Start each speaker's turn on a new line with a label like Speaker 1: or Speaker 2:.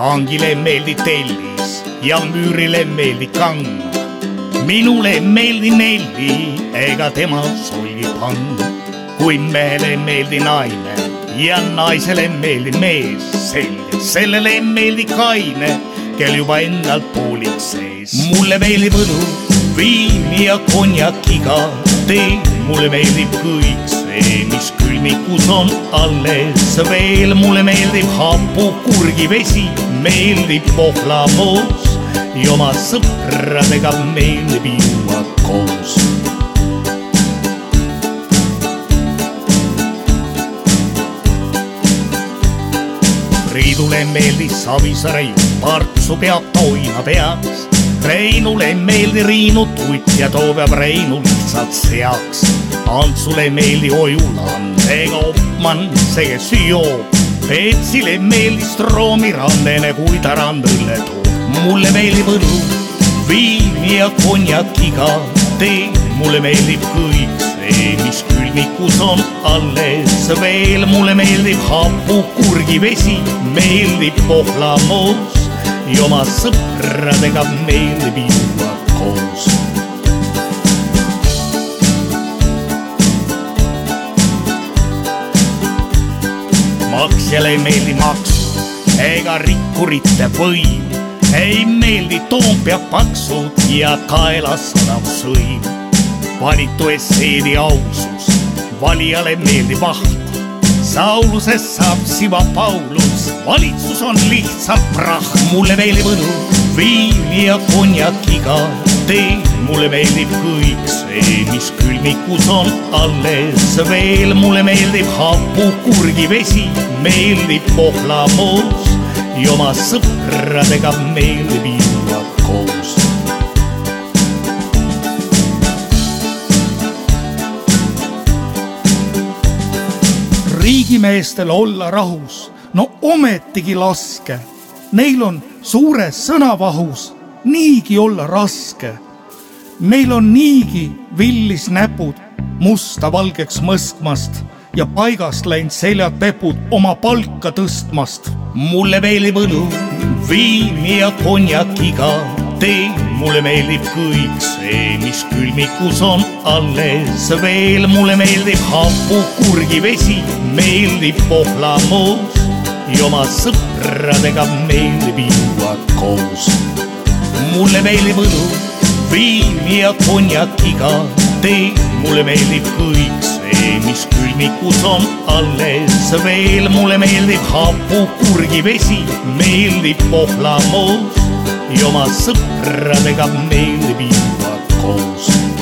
Speaker 1: kangile meeldib tellis ja müürile meeldib kang. minule ei meeldi Nelli ega tema solgipang. kui mehele ei meeldi naine ja naisele ei meeldi mees, selge, sellele ei meeldi kaine, kel juba endalt poolik sees. mulle meeldib õlu, viin ja konjakiga tee, mulle meeldib kõik see, mis külmikus on alles veel, mulle meeldib hapukurgivesi, meeldib pohlamoos ja oma sõpradega meeldib juua koos. Priidule meeldis Savisaare ju, Partsu peab toina peas. Reinule ei meeldi Riinu tutt ja too peab Reinu lihtsalt seaks. Antsule meeldi Ojulan ega Opman, see kes joob. Peetsile meeldi Stroomi randene, kui ta randõlle toob. mulle meeldib õlu, viin ja konjakiga tee, mulle meeldib kõik see, mis külmikus on alles veel. mulle meeldib hapukurgivesi, meeldib pohlamoos ja oma sõpradega meeldib juua koos maksjale ei meeldi maksud ega rikkurite võim. ei meeldi Toompea paksud ja kaelas odav sõim. valitu esseedi ausus, valijale meeldib vaht. Saulusest saab siva Paulus, valitsus on lihtsalt prahh. mulle meeldib õlu, viin ja konjakiga tee, mulle meeldib kõik see, mis külmikus on alles veel. mulle meeldib hapukurgivesi, meeldib pohlamoos ja oma sõpradega meeldib juua koos.
Speaker 2: riigimeestel olla rahus, no ometigi laske. Neil on suures sõnavahus niigi olla raske. Neil on niigi villis näpud musta valgeks mõskmast ja paigast läinud seljad pepud oma palka tõstmast.
Speaker 1: mulle meeldib õlu, viin ja konjakiga tee, mulle meeldib kõik see, mis külmikus on alles veel. mulle meeldib hapukurgivesi, meeldib pohlamoos ja oma sõpradega meeldib juua koos. mulle meeldib õlu, viin ja konjakiga tee, mulle meeldib kõik see, mis külmikus on alles veel. mulle meeldib hapukurgivesi, meeldib pohlamoos ja oma sõpradega meeldib juua koos.